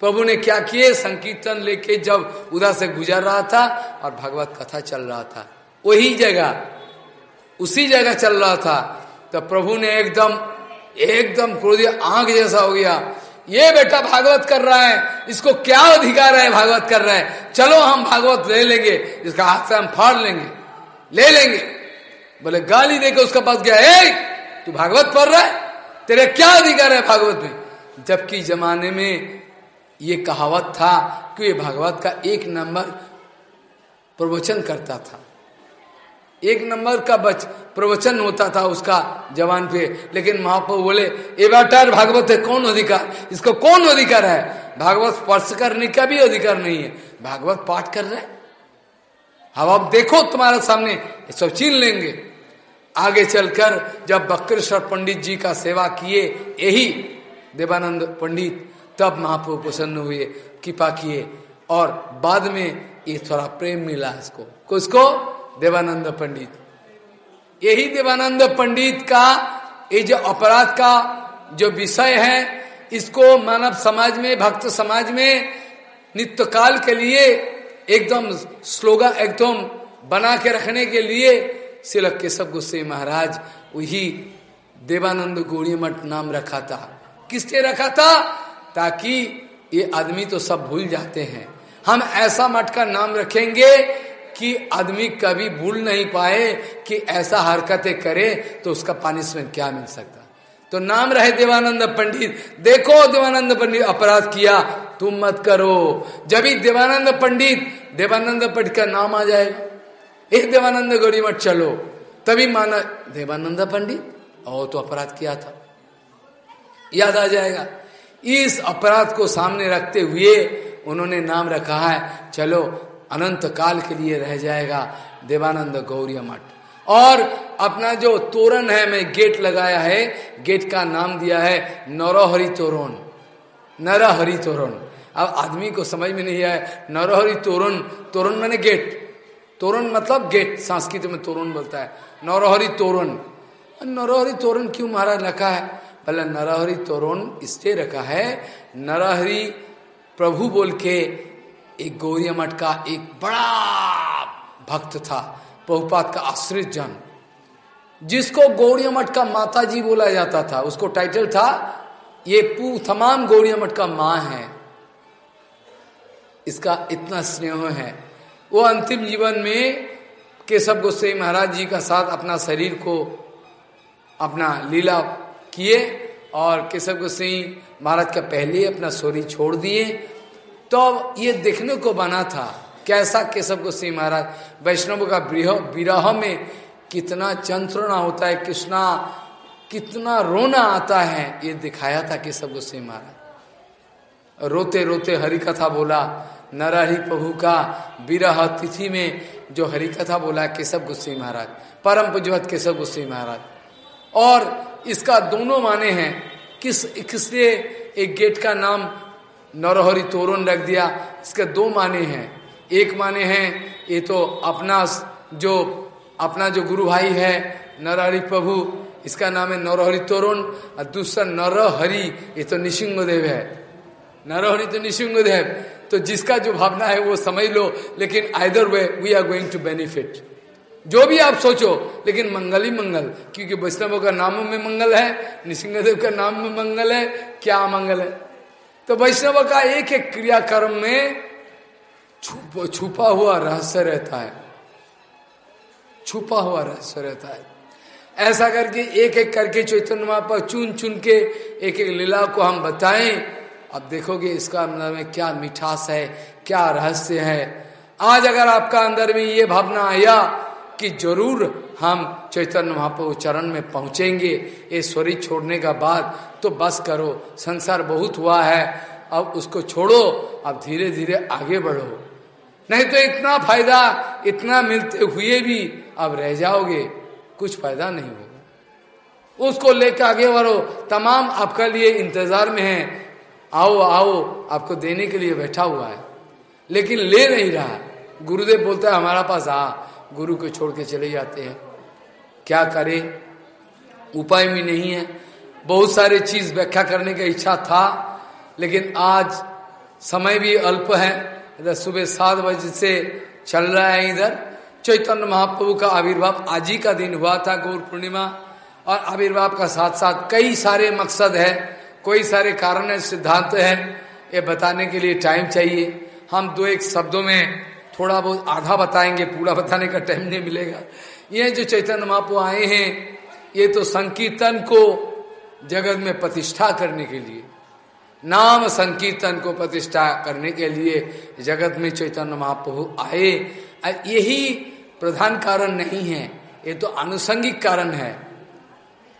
[SPEAKER 1] प्रभु ने क्या किए? संकीर्तन लेके जब उधर से गुजर रहा था और भगवत कथा चल रहा था। वही जगह, उसी जगह चल रहा था। तो प्रभु ने एकदम एकदम क्रोधी आँख जैसा हो गया। ये बेटा भागवत कर रहा है, इसको क्या अधिकार है भागवत कर रहा है? चलो हम भागवत ले लेंगे, इसका हाथ से हम फाड़ लेंगे, ले लेंगे। बोले, गाली देके उसका पास गया ए तू भागवत पढ़ रहा है? तेरे क्या अधिकार है भागवत में? जबकि जमाने में ये कहावत था कि ये भागवत का एक नंबर प्रवचन करता था। एक नंबर का बच, प्रवचन होता था उसका जवान पे। लेकिन महापो बोले बेटा भागवत है, कौन अधिकार? इसको कौन अधिकार है? भागवत स्पर्श करने का भी अधिकार नहीं है। भागवत पाठ कर रहे हम अब देखो तुम्हारे सामने सब छीन लेंगे। आगे चलकर जब बक्रेश्वर पंडित जी का सेवा किए, यही देवानंद पंडित, तब महाप्रभु प्रसन्न हुए, कृपा किए। और बाद में ये थोड़ा प्रेम मिला इसको। किसको? देवानंद पंडित। यही देवानंद पंडित का, ये जो अपराध का जो विषय है, इसको मानव समाज में, भक्त समाज में नित्य काल के लिए एकदम स्लोगन एकदम बना के रखने के लिए सिलक केशव गुस्से महाराज वही देवानंद गोड़ी मठ नाम रखा था। किसने रखा था? ताकि ये आदमी तो सब भूल जाते हैं। हम ऐसा मठ का नाम रखेंगे कि आदमी कभी भूल नहीं पाए कि ऐसा हरकतें करे तो उसका पनिशमेंट क्या मिल सकता? तो नाम रहे देवानंद पंडित। देखो देवानंद पंडित, अपराध किया, तुम मत करो। जब ही देवानंद पंडित देवानंद पंडित का नाम आ जाएगा एक देवानंद, गौरी मठ चलो। तभी माना, देवानंद पंडित और तो अपराध किया था। याद आ जाएगा। इस अपराध को सामने रखते हुए उन्होंने नाम रखा है। चलो अनंत काल के लिए रह जाएगा देवानंद गौरी मठ। और अपना जो तोरण है, मैं गेट लगाया है, गेट का नाम दिया है नरोहरी तोरण, नरहरी तोरण। अब आदमी को समझ में नहीं आया, नरोहरी तोरण तोरण मैंने गेट, तोरण मतलब गेट, संस्कृत में तोरण बोलता है, नरोहरी तोरण। नरोहरी तोरण क्यों महाराज रखा है? पहले नरहरी तोरण इसलिए रखा है, नरहरी प्रभु बोल के एक गौरी मठ का एक बड़ा भक्त था, बहुपात का आश्रित जन, जिसको गौरी मठ का माता जी बोला जाता था। उसको टाइटल था, ये पू, तमाम गौरी मठ का माँ है। इसका इतना स्नेह है। वो अंतिम जीवन में केशव गोस्वाई महाराज जी का साथ अपना शरीर को अपना लीला किए और केशव गोस्वाई महाराज का पहले अपना शोरी छोड़ दिए। तो ये देखने को बना था कैसा केशव गोस्वाई महाराज वैष्णव का विरह में कितना चंत्रणा होता है कृष्णा कितना रोना आता है, ये दिखाया था केशव गोस्वाई महाराज। रोते रोते हरि कथा बोला, नरहरि प्रभु का विरह तिथि में जो हरि कथा बोला केशव गुस्से महाराज, परम पुजवत केशव गुस्से महाराज। और इसका दोनों माने हैं, किस किसलिए एक गेट का नाम नरहरि तोरण रख दिया। इसके दो माने हैं। एक माने हैं, ये तो अपना जो अपना जो गुरु भाई है, नरहरि प्रभु, इसका नाम है नरहरि तोरण। और दूसरा नरहरि, ये तो निशिंगदेव है। नरहरि तो निशिंगदेव। तो जिसका जो भावना है, वो समझ लो, लेकिन either way we are going to benefit जो भी आप सोचो, लेकिन मंगल ही मंगल, क्योंकि वैष्णवों का नाम में मंगल है निसिंहदेव का नाम में मंगल है, क्या मंगल है? तो वैष्णव का एक एक क्रियाक्रम में छुप, छुपा हुआ रहस्य रहता है। छुपा हुआ रहस्य रहता है। ऐसा करके एक एक करके चैतन्य महापा चुन चुन के एक एक लीला को हम बताएँ। अब देखोगे इसका अंदर में क्या मिठास है क्या रहस्य है। आज अगर आपका अंदर में ये भावना आया कि ज़रूर हम चैतन्य महाप्रभु चरण में पहुँचेंगे। ये शरीर छोड़ने का बाद तो बस करो, संसार बहुत हुआ है, अब उसको छोड़ो, अब धीरे धीरे आगे बढ़ो। नहीं तो इतना फ़ायदा, इतना मिलते हुए भी अब रह जाओगे, कुछ फ़ायदा नहीं होगा। उसको लेकर आगे बढ़ो, तमाम आपका लिए इंतज़ार में है। आओ आओ, आपको देने के लिए बैठा हुआ है। लेकिन ले नहीं रहा। गुरुदेव बोलता है, हमारा पास आ गुरु को छोड़ के चले जाते हैं। क्या करें? उपाय भी नहीं है। बहुत सारे चीज़ व्याख्या करने का इच्छा था, लेकिन आज समय भी अल्प है। इधर सुबह सात बजे से चल रहा है इधर। चैतन्य महाप्रभु का आविर्भाव आज ही का दिन हुआ था, गौर पूर्णिमा। और आविर्भाव का साथ साथ कई सारे मकसद है, कई सारे कारण है, सिद्धांत है। ये बताने के लिए टाइम चाहिए। हम दो एक शब्दों में थोड़ा बहुत आधा बताएँगे, पूरा बताने का टाइम नहीं मिलेगा। ये जो चैतन्य महापु आए हैं, ये तो संकीर्तन को जगत में प्रतिष्ठा करने के लिए, नाम संकीर्तन को प्रतिष्ठा करने के लिए जगत में चैतन्य महाप्रभु आए। यही प्रधान कारण नहीं है, ये तो आनुषंगिक कारण है।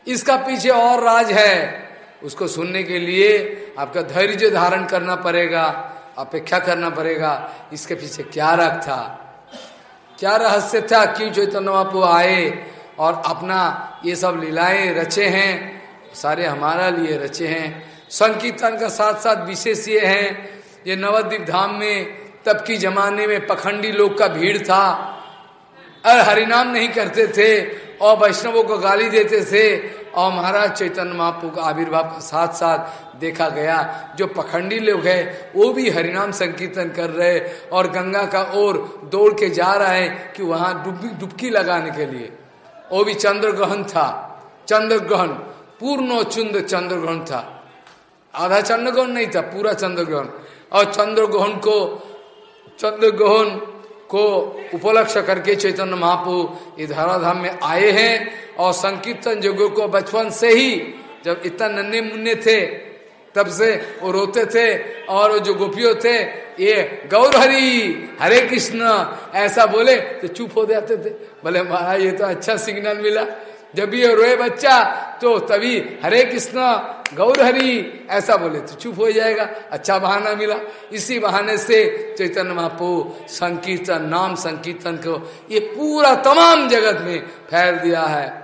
[SPEAKER 1] इसका पीछे और राज है। उसको सुनने के लिए आपका धैर्य धारण करना पड़ेगा। अपेक्षा करना पड़ेगा, इसके पीछे क्या रख था? क्या रहस्य था क्यों चैतन्य महापु आए और अपना ये सब लीलाएँ रचे हैं? सारे हमारा लिए रचे हैं। संकीर्तन का साथ साथ विशेष ये है, ये नवद्वीप धाम में, तब की जमाने में पखंडी लोग का भीड़ था। और हरिनाम नहीं करते थे और वैष्णवों को गाली देते थे। और महाराज चैतन्य महापु का आविर्भाव का साथ साथ देखा गया। जो पखंडी लोग है, वो भी हरिनाम संकीर्तन कर रहे और गंगा का ओर दौड़ के जा रहा है कि वहाँ डुबकी डुबकी लगाने के लिए। वो भी चंद्र ग्रहण था। चंद्र ग्रहण पूर्ण चुंद चंद्र ग्रहण था। आधा चंद्र ग्रहण नहीं था, पूरा चंद्र ग्रहण और चंद्र ग्रहण को चंद्र ग्रहण को उपलक्ष्य करके चैतन्य महापु ये में आए हैं। और संकीर्तन जोगों को बचपन से ही जब इतना नन्हे मुन्ने थे, तब से वो रोते थे और वो जो गोपियों थे, ये गौर हरि हरे कृष्ण, ऐसा बोले तो चुप हो जाते थे। बोले, महाराज, ये तो अच्छा सिग्नल मिला। जब ये रोए बच्चा तो तभी हरे कृष्ण गौर हरि ऐसा बोले तो चुप हो जाएगा। अच्छा बहाना मिला। इसी बहाने से चैतन्य महापो संकीर्तन, नाम संकीर्तन को ये पूरा तमाम जगत में फैल दिया है।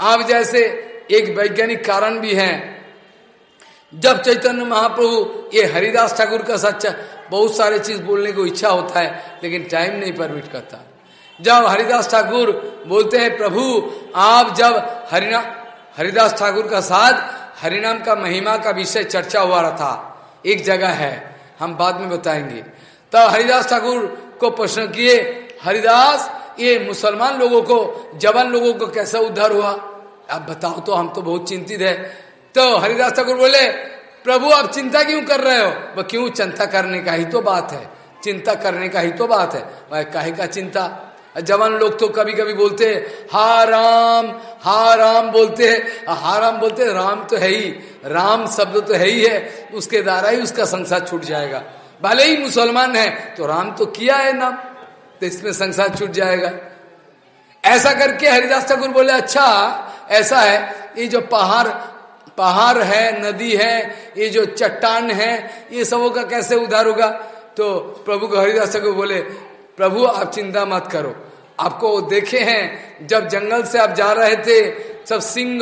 [SPEAKER 1] आप जैसे एक वैज्ञानिक कारण भी है। जब चैतन्य महाप्रभु ये हरिदास ठाकुर का सच्चा बहुत सारे चीज़ बोलने को इच्छा होता है, लेकिन टाइम नहीं परमिट करता। जब हरिदास ठाकुर बोलते हैं, प्रभु, आप जब हरिना, हरिदास ठाकुर का साथ, हरिनाम का महिमा का विषय चर्चा हुआ रहा था, एक जगह है, हम बाद में बताएँगे। तब हरिदास ठाकुर को प्रश्न किए, हरिदास, ये मुसलमान लोगों को, जवान लोगों को कैसा उद्धार हुआ? आप बताओ तो हम तो बहुत चिंतित है। तो हरिदास ठाकुर बोले, प्रभु, आप चिंता क्यों कर रहे हो? वह क्यों? चिंता करने का ही तो बात है। चिंता करने का ही तो बात है। वह काहे का चिंता? जवान लोग तो कभी कभी बोलते हैं राम, हा राम बोलते हैं। हा राम बोलते हैं, राम तो है ही। राम शब्द तो है ही है। उसके द्वारा ही उसका संसार छूट जाएगा। भले ही मुसलमान है तो राम तो किया है नाम तो इसमें संसार छूट जाएगा। ऐसा करके हरिदास ठाकुर बोले अच्छा ऐसा है, ये जो पहाड़ पहाड़ है, नदी है, ये जो चट्टान है, ये सबों का कैसे उधार होगा? तो प्रभु को हरिदास को बोले, प्रभु, आप चिंता मत करो। आपको देखे हैं, जब जंगल से आप जा रहे थे, सब सिंह,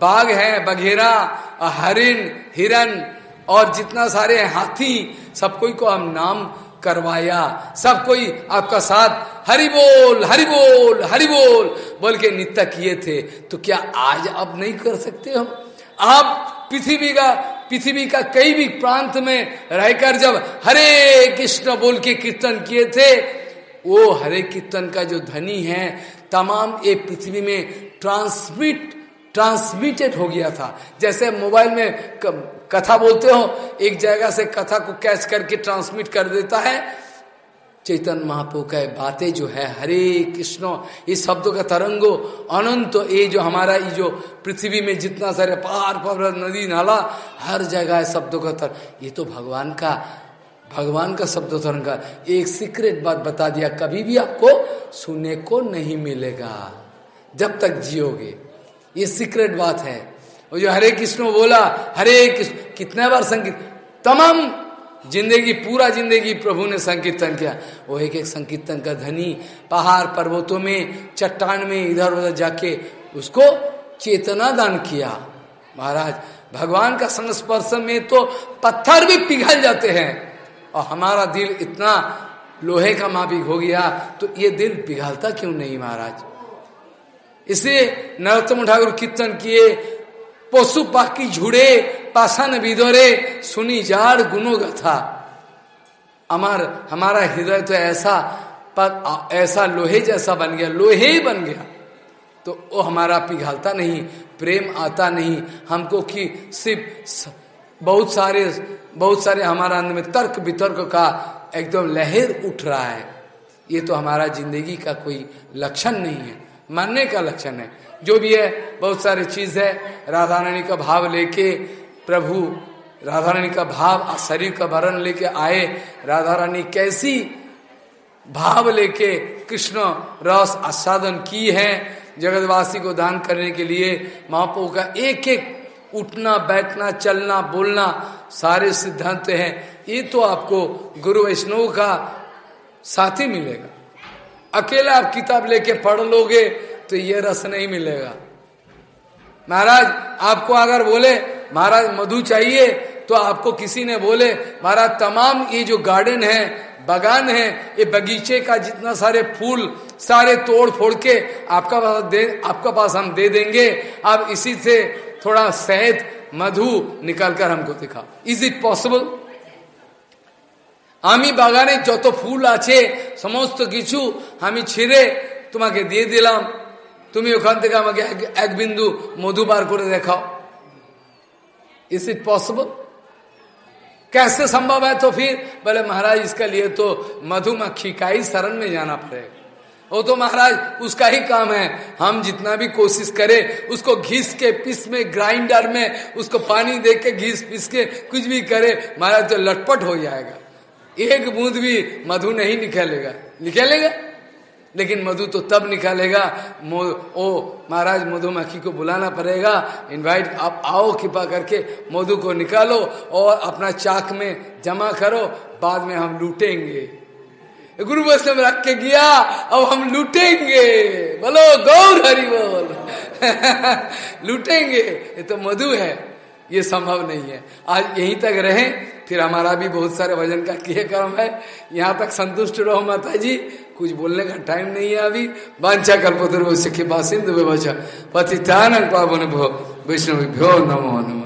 [SPEAKER 1] बाघ है, बघेरा हरिन हिरन, और जितना सारे हाथी, सब कोई को हम नाम करवाया। सब कोई आपका साथ, हरि बोल हरि बोल हरि बोल। बोल के नित्य किए थे। तो क्या आज अब नहीं कर सकते हम आप पृथ्वी का पृथ्वी का कई भी प्रांत में रहकर जब हरे कृष्ण बोल के कीर्तन किए थे, वो हरे कीर्तन का जो धनी है, तमाम ये पृथ्वी में ट्रांसमिट ट्रांसमिटेड हो गया था। जैसे मोबाइल में कथा बोलते हो, एक जगह से कथा को कैच करके ट्रांसमिट कर देता है। चैतन्य महाप्रभु का बातें जो है, हरे कृष्ण, ये शब्दों का तरंगो अनंत ये जो हमारा, ये जो पृथ्वी में जितना सारे पहाड़ पर्वत नदी, नाला, हर जगह शब्दों का तरंग ये तो भगवान का भगवान का शब्द तरंग एक सीक्रेट बात बता दिया। कभी भी आपको सुनने को नहीं मिलेगा। जब तक जियोगे। ये सीक्रेट बात है। वो जो हरे कृष्ण बोला, हरे कृष्ण, कितने बार संगीत तमाम ज़िंदगी, पूरा ज़िंदगी प्रभु ने संकीर्तन किया। वो एक एक संकीर्तन का धनी, पहाड़ पर्वतों में, चट्टान में, इधर उधर जाके उसको चेतना दान किया। महाराज, भगवान का संस्पर्श में तो पत्थर भी पिघल जाते हैं। और हमारा दिल इतना, लोहे का मापिक हो गया तो ये दिल पिघलता क्यों नहीं, महाराज? इसे नरोत्तम ठाकुर कीर्तन किए, पशु पाकी झुड़े, पाषाण विदोरे, सुनी जाड़ गुनो गथा। अमर, हमारा हृदय तो ऐसा, पर ऐसा लोहे जैसा बन गया, लोहे ही बन गया। तो वो हमारा पिघलता नहीं, प्रेम आता नहीं, हमको कि सिर्फ़ बहुत सारे बहुत सारे हमारा अंदर में तर्क वितर्क का एकदम लहर उठ रहा है। ये तो हमारा ज़िंदगी का कोई लक्षण नहीं है। मानने का लक्षण है। जो भी है, बहुत सारी चीज़ है। राधा रानी का भाव लेके प्रभु राधा रानी का भाव शरीर का वर्ण लेके आए। राधा रानी कैसी भाव लेके कृष्ण रस आस्वादन की है जगतवासी को दान करने के लिए। महापो का एक एक उठना, बैठना, चलना, बोलना सारे सिद्धांत हैं। ये तो आपको गुरु वैष्णव का साथी मिलेगा। अकेला आप किताब लेके पढ़ लोगे तो ये रस नहीं मिलेगा। महाराज, आपको अगर बोले, महाराज, मधु चाहिए तो आपको किसी ने बोले, महाराज, तमाम ये जो गार्डन है, बगान है, ये बगीचे का जितना सारे फूल, सारे तोड़ फोड़ के आपका पास दे, आपका पास हम दे देंगे। आप इसी से थोड़ा शहद मधु निकाल कर हमको दिखा इज़ इट पॉसिबल আমি বাগানে যত ফুল আছে সমস্ত কিছু আমি ছিঁড়ে তোমাকে দিয়ে দিলাম তুমি ওখান থেকে আমাকে এক বিন্দু মধু বার করে দেখাও इज इट पॉसिबल कैसे संभव है तो फिर बोले महाराज इसके लिए तो मधुमक्खी का ही शरण में जाना पड़ेगा वो तो महाराज उसका ही काम है हम जितना भी कोशिश करें उसको घिस के पिस में ग्राइंडर में उसको पानी दे के घिस पिस के कुछ भी करे महाराज तो लटपट हो जाएगा एक बूंद भी मधु नहीं निकालेगा। निकालेगा? लेकिन मधु तो तब निकालेगा ओ, महाराज मधुमक्खी को बुलाना पड़ेगा। इनवाइट आप आओ, कृपा करके मधु को निकालो और अपना चाक में जमा करो। बाद में हम लूटेंगे। गुरु वैष्णव रख के गया, अब हम लूटेंगे। बोलो, गौर हरि बोल। *laughs* लूटेंगे। ये तो मधु है। ये संभव नहीं है। आज यहीं तक रहे, फिर हमारा भी बहुत सारे भजन का किए क्रम है। यहाँ तक संतुष्ट रहो माता जी कुछ बोलने का टाइम नहीं है अभी। वंचा कल्पतरु सिखी बासिंद पति पावन भो वैष्णव भ्यो नमो नमो।